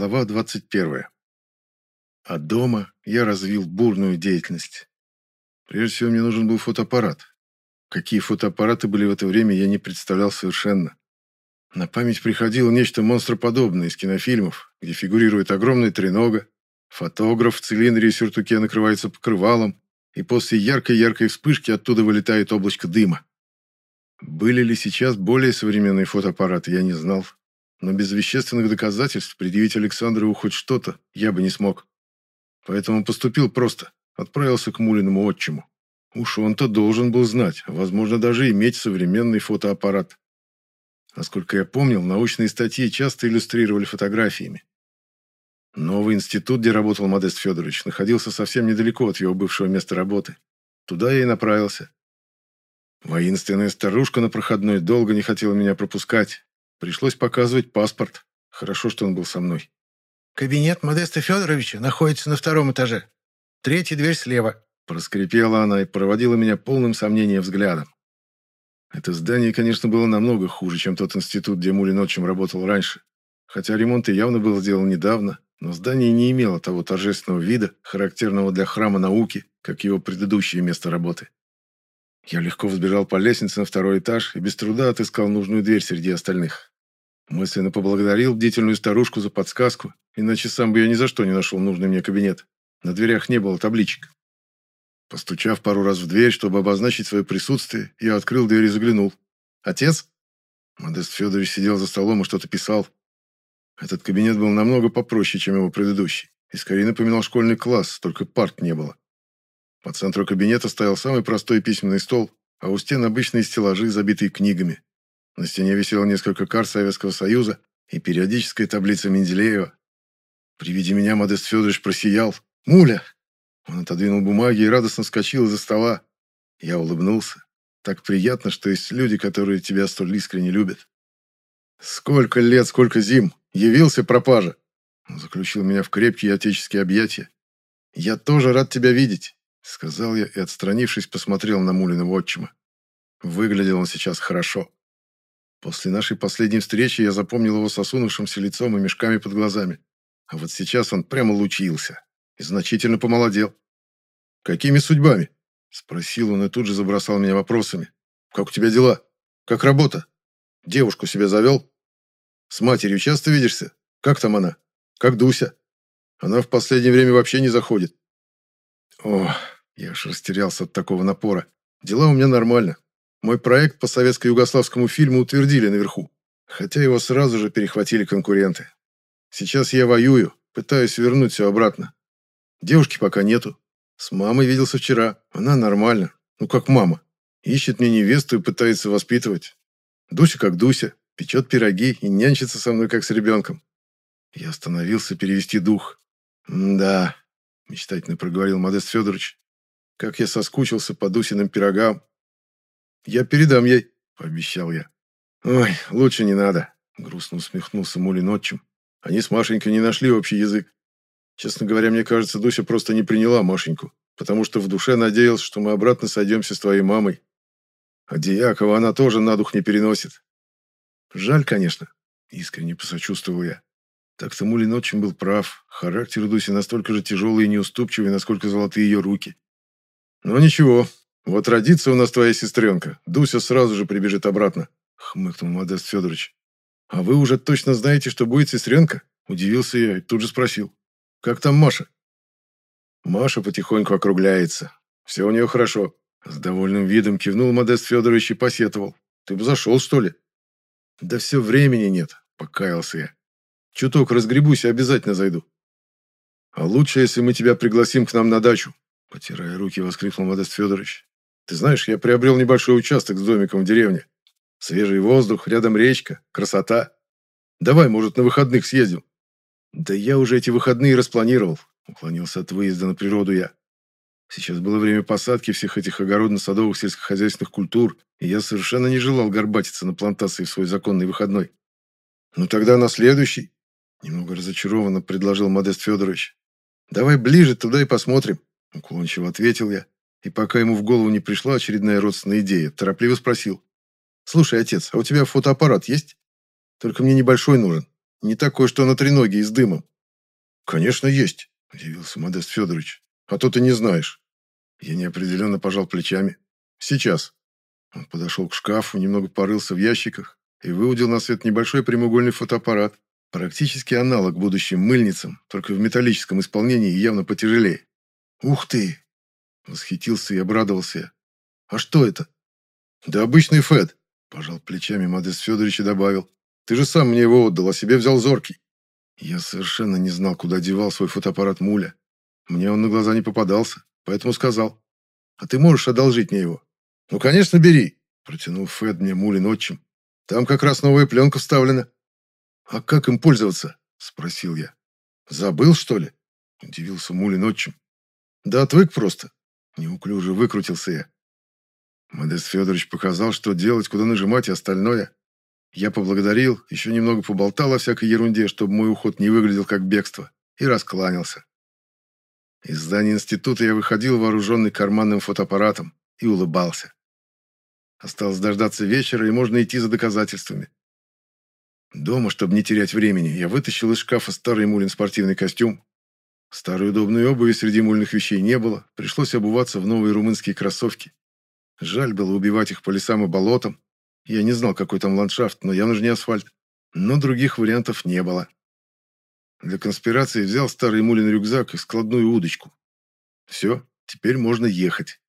Глава 21. А дома я развил бурную деятельность. Прежде всего, мне нужен был фотоаппарат. Какие фотоаппараты были в это время, я не представлял совершенно. На память приходило нечто монстроподобное из кинофильмов, где фигурирует огромная тренога, фотограф в цилиндре и сюртуке накрывается покрывалом, и после яркой-яркой вспышки оттуда вылетает облачко дыма. Были ли сейчас более современные фотоаппараты, я не знал но без вещественных доказательств предъявить Александрову хоть что-то я бы не смог. Поэтому поступил просто, отправился к Мулиному отчиму. Уж он-то должен был знать, возможно, даже иметь современный фотоаппарат. Насколько я помнил, научные статьи часто иллюстрировали фотографиями. Новый институт, где работал Модест Федорович, находился совсем недалеко от его бывшего места работы. Туда я и направился. Воинственная старушка на проходной долго не хотела меня пропускать, Пришлось показывать паспорт. Хорошо, что он был со мной. «Кабинет Модеста Федоровича находится на втором этаже. Третья дверь слева», Проскрипела она и проводила меня полным сомнением взглядом. Это здание, конечно, было намного хуже, чем тот институт, где Мулин отчим работал раньше. Хотя ремонт и явно был сделан недавно, но здание не имело того торжественного вида, характерного для храма науки, как его предыдущее место работы. Я легко взбежал по лестнице на второй этаж и без труда отыскал нужную дверь среди остальных. Мысленно поблагодарил бдительную старушку за подсказку, иначе сам бы я ни за что не нашел нужный мне кабинет. На дверях не было табличек. Постучав пару раз в дверь, чтобы обозначить свое присутствие, я открыл дверь и заглянул. «Отец?» Модест Федорович сидел за столом и что-то писал. Этот кабинет был намного попроще, чем его предыдущий, и скорее напоминал школьный класс, только парт не было. По центру кабинета стоял самый простой письменный стол, а у стен обычные стеллажи, забитые книгами. На стене висело несколько карт Советского Союза и периодическая таблица Менделеева. При виде меня Модест Федорович просиял. «Муля!» Он отодвинул бумаги и радостно вскочил из-за стола. Я улыбнулся. Так приятно, что есть люди, которые тебя столь искренне любят. «Сколько лет, сколько зим! Явился пропажа!» Он заключил меня в крепкие отеческие объятия. «Я тоже рад тебя видеть», — сказал я и, отстранившись, посмотрел на Мулиного отчима. Выглядел он сейчас хорошо. После нашей последней встречи я запомнил его сосунувшимся лицом и мешками под глазами. А вот сейчас он прямо лучился и значительно помолодел. «Какими судьбами?» – спросил он и тут же забросал меня вопросами. «Как у тебя дела? Как работа? Девушку себе завел? С матерью часто видишься? Как там она? Как Дуся? Она в последнее время вообще не заходит». О, я аж растерялся от такого напора. Дела у меня нормально. Мой проект по советско-югославскому фильму утвердили наверху, хотя его сразу же перехватили конкуренты. Сейчас я воюю, пытаюсь вернуть все обратно. Девушки пока нету. С мамой виделся вчера. Она нормально. Ну, как мама. Ищет мне невесту и пытается воспитывать. Дуся как Дуся. Печет пироги и нянчится со мной, как с ребенком. Я остановился перевести дух. «Да», — мечтательно проговорил Модест Федорович. «Как я соскучился по Дусиным пирогам, «Я передам ей», — пообещал я. «Ой, лучше не надо», — грустно усмехнулся Мулин отчим. «Они с Машенькой не нашли общий язык. Честно говоря, мне кажется, Дуся просто не приняла Машеньку, потому что в душе надеялся, что мы обратно сойдемся с твоей мамой. А Дьякова она тоже на дух не переносит. Жаль, конечно, искренне посочувствовал я. Так-то Мулин отчим был прав. Характер Дуси настолько же тяжелый и неуступчивый, насколько золотые ее руки. Но ничего, вот родится у нас твоя сестренка, Дуся сразу же прибежит обратно, хмыкнул Модест Федорович. А вы уже точно знаете, что будет сестренка? Удивился я и тут же спросил. Как там Маша? Маша потихоньку округляется. Все у нее хорошо. С довольным видом кивнул Модест Федорович и посетовал. Ты бы зашел, что ли? Да все времени нет, покаялся я. Чуток разгребусь и обязательно зайду. А лучше, если мы тебя пригласим к нам на дачу, потирая руки, воскликнул Модест Федорович. Ты знаешь, я приобрел небольшой участок с домиком в деревне. Свежий воздух, рядом речка, красота. Давай, может, на выходных съездим. Да я уже эти выходные распланировал, уклонился от выезда на природу я. Сейчас было время посадки всех этих огородно-садовых сельскохозяйственных культур, и я совершенно не желал горбатиться на плантации в свой законный выходной. Ну тогда на следующий, немного разочарованно предложил Модест Федорович. Давай ближе туда и посмотрим, уклончиво ответил я и пока ему в голову не пришла очередная родственная идея, торопливо спросил. «Слушай, отец, а у тебя фотоаппарат есть? Только мне небольшой нужен. Не такой, что на треноге и с дымом. Конечно, есть, удивился Модест Федорович. А то ты не знаешь. Я неопределенно пожал плечами. Сейчас. Он подошел к шкафу, немного порылся в ящиках и выудил на свет небольшой прямоугольный фотоаппарат, практически аналог будущим мыльницам, только в металлическом исполнении и явно потяжелее. «Ух ты!» — восхитился и обрадовался я. «А что это?» «Да обычный ФЭД», — пожал плечами Модест Федорович и добавил. «Ты же сам мне его отдал, а себе взял зоркий». Я совершенно не знал, куда девал свой фотоаппарат Муля. Мне он на глаза не попадался, поэтому сказал. «А ты можешь одолжить мне его?» «Ну, конечно, бери», — протянул Фэд мне Мулин отчим. «Там как раз новая пленка вставлена». «А как им пользоваться?» — спросил я. «Забыл, что ли?» — удивился Мулин отчим. «Да отвык просто». Неуклюже выкрутился я. Модест Федорович показал, что делать, куда нажимать и остальное. Я поблагодарил, еще немного поболтал о всякой ерунде, чтобы мой уход не выглядел как бегство, и раскланялся. Из здания института я выходил вооруженный карманным фотоаппаратом и улыбался. Осталось дождаться вечера, и можно идти за доказательствами. Дома, чтобы не терять времени, я вытащил из шкафа старый мулин спортивный костюм. Старой удобной обуви среди мульных вещей не было, пришлось обуваться в новые румынские кроссовки. Жаль было убивать их по лесам и болотам. Я не знал, какой там ландшафт, но явно же не асфальт. Но других вариантов не было. Для конспирации взял старый мулин рюкзак и складную удочку. Все, теперь можно ехать.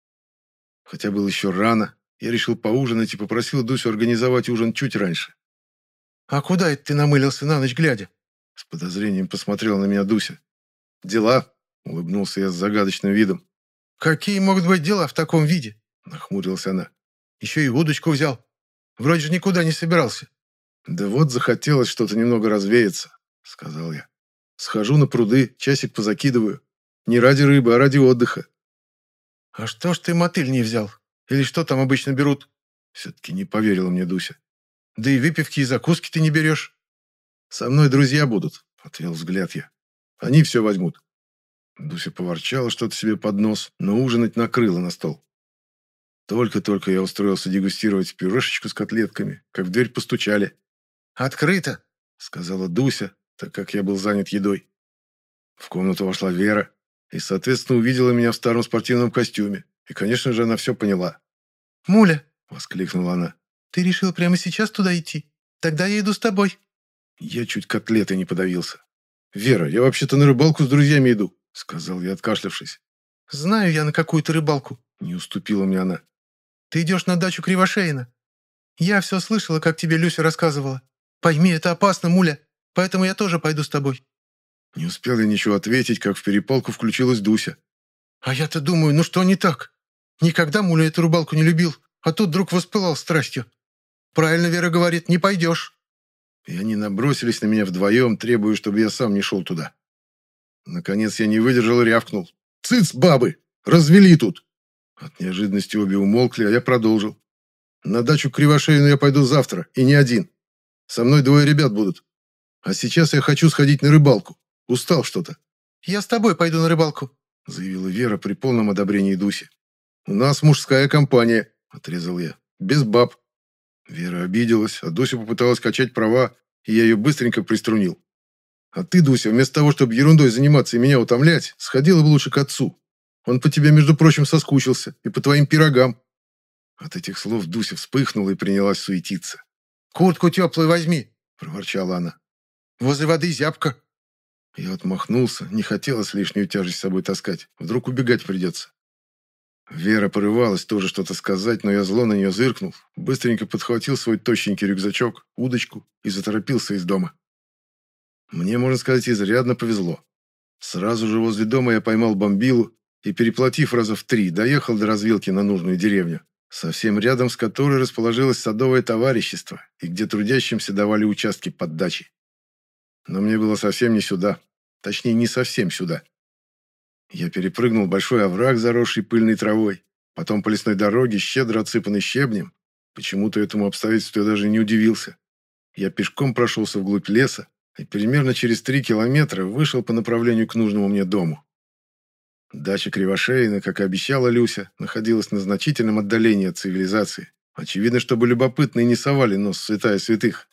Хотя было еще рано, я решил поужинать и попросил Дусю организовать ужин чуть раньше. «А куда это ты намылился на ночь глядя?» С подозрением посмотрела на меня Дуся. «Дела», — улыбнулся я с загадочным видом. «Какие могут быть дела в таком виде?» Нахмурилась она. Еще и удочку взял. Вроде же никуда не собирался. Да вот захотелось что-то немного развеяться, сказал я. Схожу на пруды, часик позакидываю. Не ради рыбы, а ради отдыха. А что ж ты мотыль не взял? Или что там обычно берут? Все-таки не поверила мне Дуся. Да и выпивки и закуски ты не берешь. Со мной друзья будут, отвел взгляд я. Они все возьмут. Дуся поворчала что-то себе под нос, но ужинать накрыла на стол. Только-только я устроился дегустировать пюрешечку с котлетками, как в дверь постучали. «Открыто!» — сказала Дуся, так как я был занят едой. В комнату вошла Вера и, соответственно, увидела меня в старом спортивном костюме. И, конечно же, она все поняла. «Муля!» — воскликнула она. «Ты решил прямо сейчас туда идти? Тогда я иду с тобой». Я чуть котлеты не подавился. «Вера, я вообще-то на рыбалку с друзьями иду», — сказал я, откашлявшись. «Знаю я на какую-то рыбалку», — не уступила мне она. Ты идешь на дачу Кривошеина. Я все слышала, как тебе Люся рассказывала. Пойми, это опасно, Муля, поэтому я тоже пойду с тобой». Не успел я ничего ответить, как в перепалку включилась Дуся. «А я-то думаю, ну что не так? Никогда Муля эту рыбалку не любил, а тут вдруг воспылал страстью. Правильно Вера говорит, не пойдешь». И они набросились на меня вдвоем, требуя, чтобы я сам не шел туда. Наконец я не выдержал и рявкнул. «Цыц, бабы! Развели тут!» От неожиданности обе умолкли, а я продолжил. На дачу Кривошеину я пойду завтра, и не один. Со мной двое ребят будут. А сейчас я хочу сходить на рыбалку. Устал что-то. «Я с тобой пойду на рыбалку», — заявила Вера при полном одобрении Дуси. «У нас мужская компания», — отрезал я. «Без баб». Вера обиделась, а Дуся попыталась качать права, и я ее быстренько приструнил. «А ты, Дуся, вместо того, чтобы ерундой заниматься и меня утомлять, сходила бы лучше к отцу. Он по тебе, между прочим, соскучился. И по твоим пирогам». От этих слов Дуся вспыхнула и принялась суетиться. «Куртку теплую возьми», — проворчала она. «Возле воды зябко». Я отмахнулся, не хотелось лишнюю тяжесть с собой таскать. Вдруг убегать придется. Вера порывалась тоже что-то сказать, но я зло на нее зыркнул, быстренько подхватил свой тощенький рюкзачок, удочку и заторопился из дома. Мне, можно сказать, изрядно повезло. Сразу же возле дома я поймал бомбилу и, переплатив раза в три, доехал до развилки на нужную деревню, совсем рядом с которой расположилось садовое товарищество и где трудящимся давали участки под дачей. Но мне было совсем не сюда, точнее, не совсем сюда. Я перепрыгнул большой овраг, заросший пыльной травой, потом по лесной дороге, щедро отсыпанной щебнем. Почему-то этому обстоятельству я даже не удивился. Я пешком прошелся вглубь леса и примерно через три километра вышел по направлению к нужному мне дому. Дача Кривошеина, как и обещала Люся, находилась на значительном отдалении от цивилизации. Очевидно, чтобы любопытные не совали нос святая святых.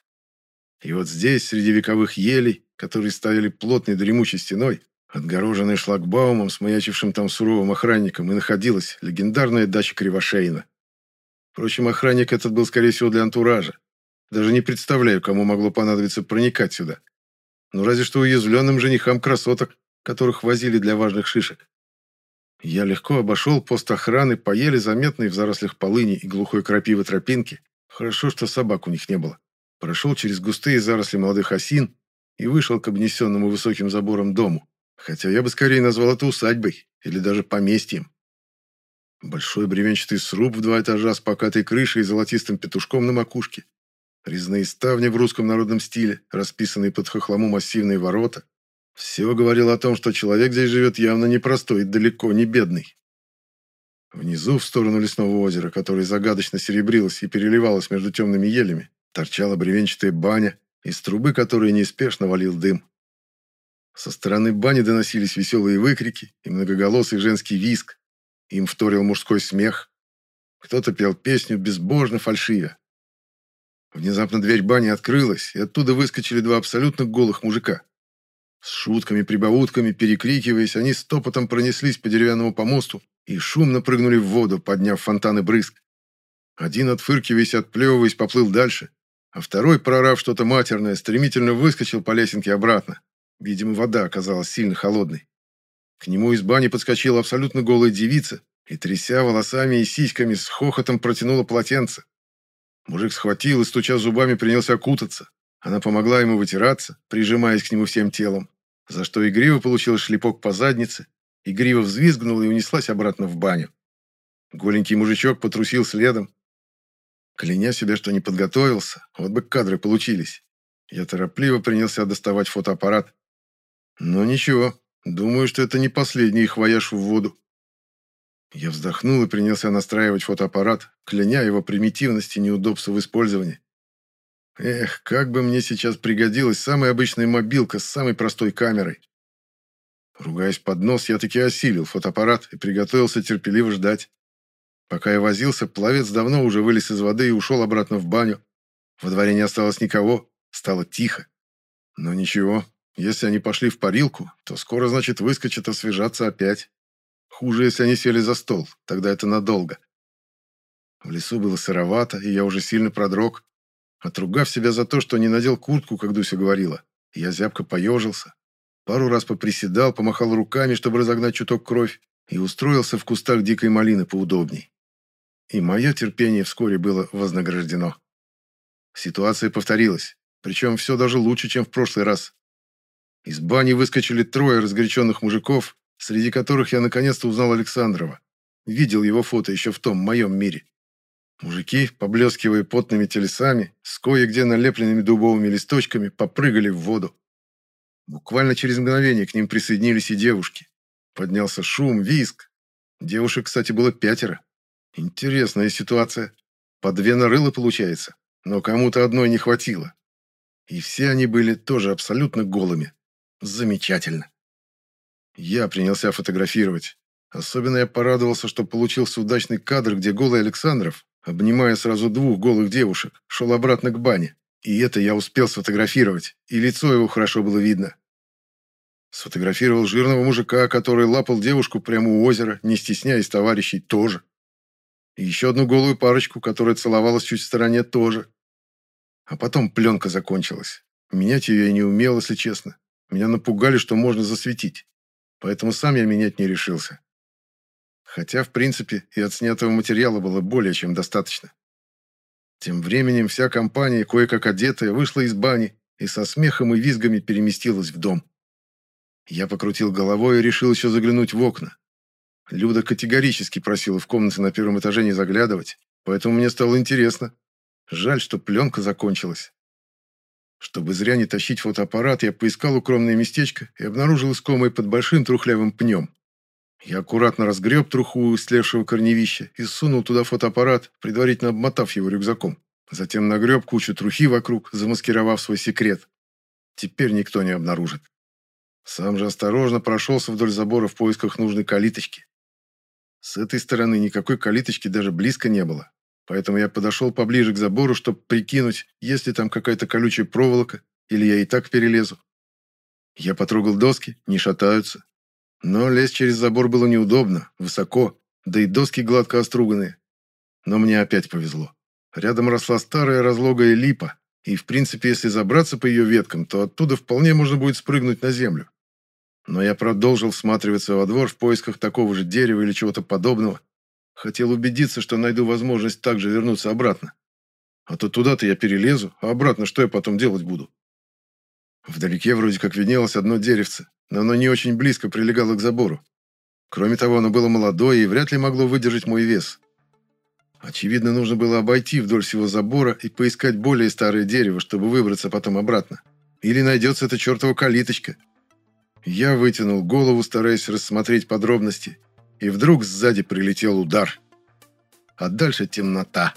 И вот здесь, среди вековых елей, которые стояли плотной дремучей стеной, отгороженной шлагбаумом с маячившим там суровым охранником, и находилась легендарная дача Кривошеина. Впрочем, охранник этот был, скорее всего, для антуража. Даже не представляю, кому могло понадобиться проникать сюда. Ну, разве что уязвленным женихам красоток, которых возили для важных шишек. Я легко обошел пост охраны по еле заметной в зарослях полыни и глухой крапивы тропинки. Хорошо, что собак у них не было. Прошел через густые заросли молодых осин и вышел к обнесенному высоким забором дому. Хотя я бы скорее назвал это усадьбой или даже поместьем. Большой бревенчатый сруб в два этажа с покатой крышей и золотистым петушком на макушке. Резные ставни в русском народном стиле, расписанные под хохлому массивные ворота. Все говорило о том, что человек здесь живет явно непростой и далеко не бедный. Внизу, в сторону лесного озера, которое загадочно серебрилось и переливалось между темными елями, торчала бревенчатая баня, из трубы которой неспешно валил дым. Со стороны бани доносились веселые выкрики и многоголосый женский виск. Им вторил мужской смех. Кто-то пел песню безбожно фальшивя. Внезапно дверь бани открылась, и оттуда выскочили два абсолютно голых мужика. С шутками-прибаутками, перекрикиваясь, они стопотом пронеслись по деревянному помосту и шумно прыгнули в воду, подняв фонтаны брызг. Один, отфыркиваясь, отплевываясь, поплыл дальше, а второй, прорав что-то матерное, стремительно выскочил по лесенке обратно. Видимо, вода оказалась сильно холодной. К нему из бани подскочила абсолютно голая девица и, тряся волосами и сиськами, с хохотом протянула полотенце. Мужик схватил и, стуча зубами, принялся окутаться. Она помогла ему вытираться, прижимаясь к нему всем телом, за что Игрива получила шлепок по заднице, Игрива взвизгнула и унеслась обратно в баню. Голенький мужичок потрусил следом. Кляня себя, что не подготовился, вот бы кадры получились. Я торопливо принялся доставать фотоаппарат. Но ничего, думаю, что это не последний их вояж в воду. Я вздохнул и принялся настраивать фотоаппарат, кляня его примитивность и неудобство в использовании. Эх, как бы мне сейчас пригодилась самая обычная мобилка с самой простой камерой. Ругаясь под нос, я таки осилил фотоаппарат и приготовился терпеливо ждать. Пока я возился, пловец давно уже вылез из воды и ушел обратно в баню. Во дворе не осталось никого, стало тихо. Но ничего, если они пошли в парилку, то скоро, значит, выскочат освежаться опять. Хуже, если они сели за стол, тогда это надолго. В лесу было сыровато, и я уже сильно продрог. Отругав себя за то, что не надел куртку, как Дуся говорила, я зябко поежился. Пару раз поприседал, помахал руками, чтобы разогнать чуток кровь, и устроился в кустах дикой малины поудобней. И мое терпение вскоре было вознаграждено. Ситуация повторилась, причем все даже лучше, чем в прошлый раз. Из бани выскочили трое разгоряченных мужиков, среди которых я наконец-то узнал Александрова. Видел его фото еще в том моем мире. Мужики, поблескивая потными телесами, с кое-где налепленными дубовыми листочками, попрыгали в воду. Буквально через мгновение к ним присоединились и девушки. Поднялся шум, визг. Девушек, кстати, было пятеро. Интересная ситуация. По две нарылы получается, но кому-то одной не хватило. И все они были тоже абсолютно голыми. Замечательно. Я принялся фотографировать. Особенно я порадовался, что получился удачный кадр, где голый Александров, обнимая сразу двух голых девушек, шел обратно к бане. И это я успел сфотографировать, и лицо его хорошо было видно. Сфотографировал жирного мужика, который лапал девушку прямо у озера, не стесняясь товарищей, тоже. И еще одну голую парочку, которая целовалась чуть в стороне, тоже. А потом пленка закончилась. Менять ее я не умел, если честно. Меня напугали, что можно засветить. Поэтому сам я менять не решился. Хотя, в принципе, и от снятого материала было более чем достаточно. Тем временем вся компания, кое-как одетая, вышла из бани и со смехом и визгами переместилась в дом. Я покрутил головой и решил еще заглянуть в окна. Люда категорически просила в комнате на первом этаже не заглядывать, поэтому мне стало интересно. Жаль, что пленка закончилась. Чтобы зря не тащить фотоаппарат, я поискал укромное местечко и обнаружил искомое под большим трухлявым пнем. Я аккуратно разгреб труху слевшего корневища и сунул туда фотоаппарат, предварительно обмотав его рюкзаком. Затем нагреб кучу трухи вокруг, замаскировав свой секрет. Теперь никто не обнаружит. Сам же осторожно прошелся вдоль забора в поисках нужной калиточки. С этой стороны никакой калиточки даже близко не было. Поэтому я подошел поближе к забору, чтобы прикинуть, есть ли там какая-то колючая проволока, или я и так перелезу. Я потрогал доски, не шатаются. Но лезть через забор было неудобно, высоко, да и доски гладко оструганные. Но мне опять повезло. Рядом росла старая разлогая липа, и, в принципе, если забраться по ее веткам, то оттуда вполне можно будет спрыгнуть на землю. Но я продолжил всматриваться во двор в поисках такого же дерева или чего-то подобного. Хотел убедиться, что найду возможность также вернуться обратно. А то туда-то я перелезу, а обратно что я потом делать буду? Вдалеке вроде как виднелось одно деревце, но оно не очень близко прилегало к забору. Кроме того, оно было молодое и вряд ли могло выдержать мой вес. Очевидно, нужно было обойти вдоль всего забора и поискать более старое дерево, чтобы выбраться потом обратно. Или найдется эта чертова калиточка. Я вытянул голову, стараясь рассмотреть подробности, и вдруг сзади прилетел удар. А дальше темнота.